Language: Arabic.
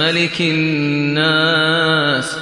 مَلِكِ النَّاسِ